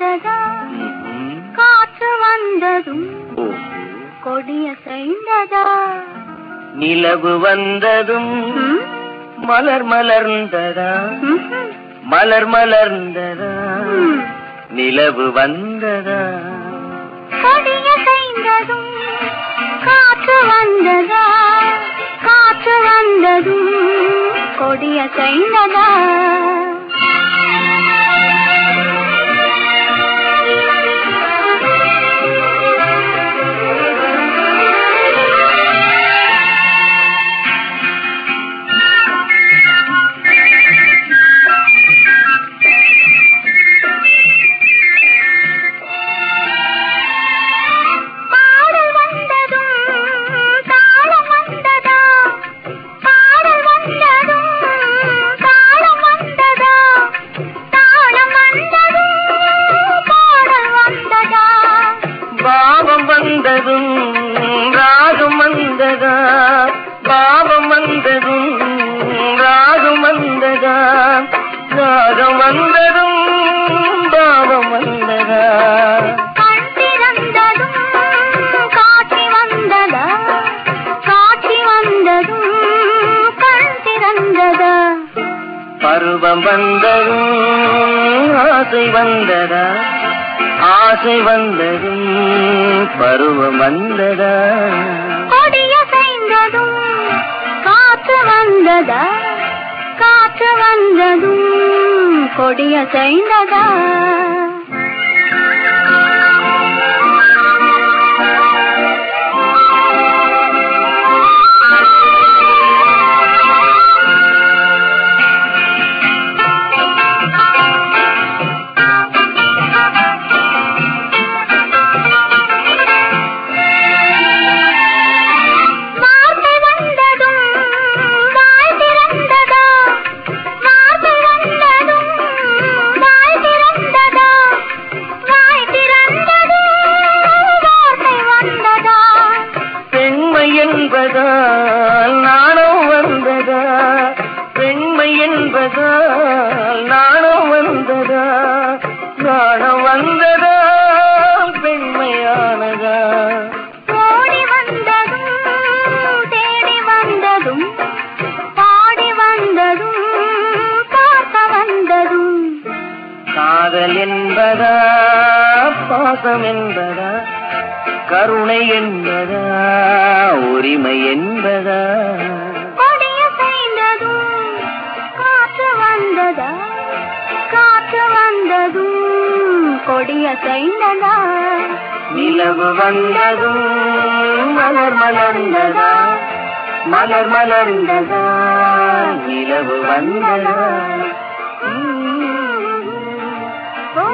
வந்ததா. காற்று வந்ததும் ஓ. கொடிய செய்ததா நிலவு வந்ததும்? மலர் மலர்ந்ததா. மலர் மலர்ந்ததா. நிலவு வந்ததா கொடிய செய்ததும் காற்று வந்ததா காற்று வந்ததும் கொடிய வந்ததும் ராகம் வந்ததா? பாவம் வந்ததும் ராகம் வந்ததா? ராகம் வந்ததும் பாவம் வந்ததா? பருவம் வந்ததும் ஆசை வந்ததா? ஆசை வந்ததும் பருவம் வந்ததா கொடிய செய்ததும் காற்று வந்ததா காற்று வந்ததும் கொடிய செய்ததா வந்ததா பெண்மையானதா ஓடி வந்ததும் தேடி வந்ததும் பாடி வந்ததும் பார்க்க வந்ததும். காதல் என்பதா பாசம் என்பதா கருணை என்பதா உரிமை என்பதா கொடியசைந்ததா? நிலவு வந்ததும் மலர் மலர்ந்ததா? மலர் மலர்ந்ததா? நிலவு வந்ததா? ஓ